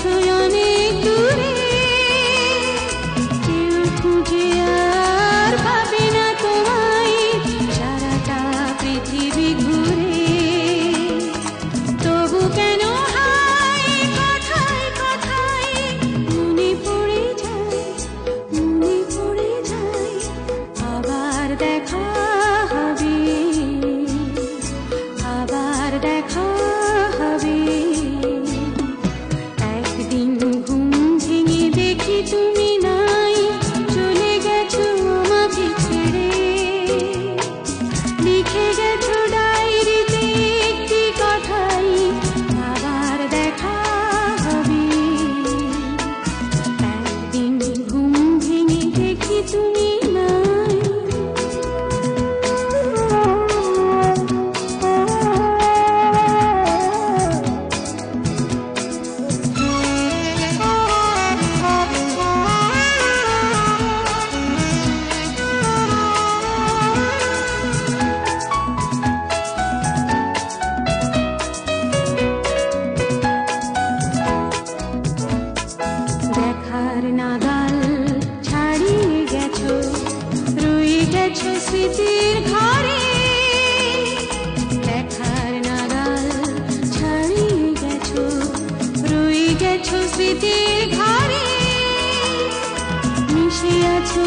这样 গেছো স্মৃতির ঘরে। দেখার নাগাল ছাড়িয়ে গেছো রুই গেছো স্মৃতির ঘরে। মিশে আছো